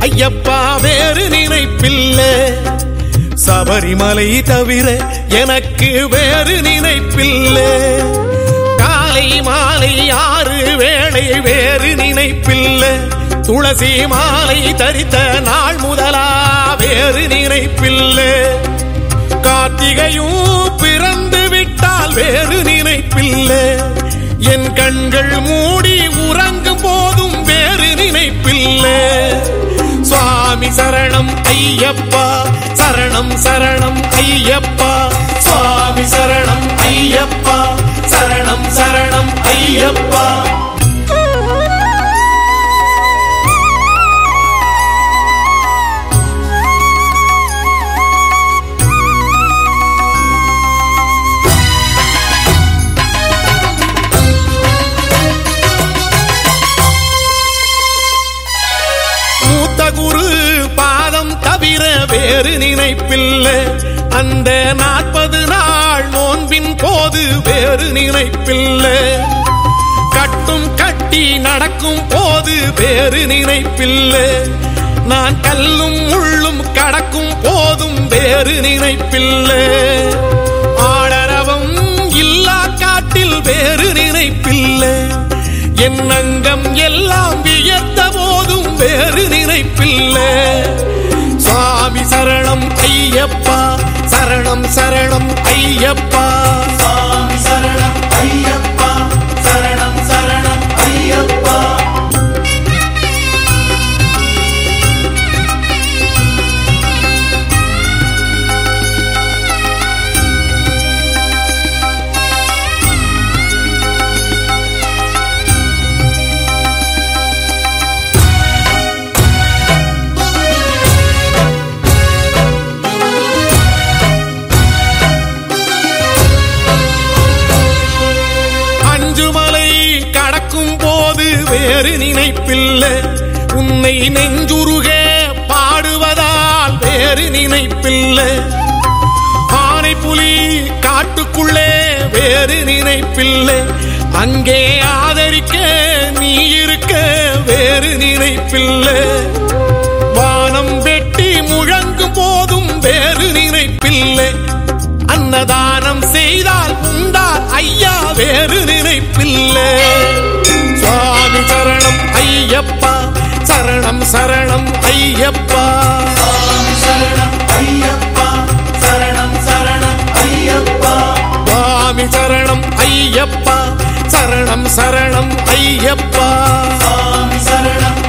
ஐயப்பா வேறு நினைப்பில்ல. சபரிமலை தவிர எனக்கு வேறு நினைப்பில்ல. காலை மாலை ஆறு வேளை வேறு நினைப்பில்ல. துளசி மாலை தரித்த நாள் முதலா வேறு நினைப்பில்லை. கார்த்திகையும் பிற சரணம் ஐயப்பா சரணம் சரணம் ஐயப்பா. சுவாமி சரணம் ஐயப்பா சரணம் சரணம் ஐயப்பா. வேறு நினைப்பில்லை. அந்த நாற்பது நாள் நோன்பின் போது வேறு நினைப்பில்லை. கட்டும் கட்டி நடக்கும் போது வேறு நினைப்பில்லை. நான் கல்லும் முள்ளும் கடக்கும் போதும் வேறு நினைப்பில்லை. ஆடரவம் இல்லா காட்டில் வேறு நினைப்பில்லை. என் அங்கம் எல்லாம் வியத்த போதும் வேறு நினைப்பில்லை. சரணம் சரணம் ஐயப்பா. வேறு நினைப்பில்லை. உன்னை நெஞ்சுருக பாடுவதால் வேறு நினைப்பில்லை. ஆனை புலி காட்டுக்குள்ளே வேறு நினைப்பில்லை. அங்கே ஆதரிக்க நீ இருக்க வேறு நினைப்பில்லை. வானம் வெட்டி முழங்கும் போதும் வேறு நினைப்பில்லை. அன்னதானம் செய்தால் உண்டால் ஐயா வேறு நினைப்பில்லை. சரணம் ஐயப்பா. சரணம் ஐயப்பா சரணம் சரணம் ஐயப்பா சுவாமி சரணம் ஐயப்பா. சரணம் சரணம் ஐயப்பா. சரணம்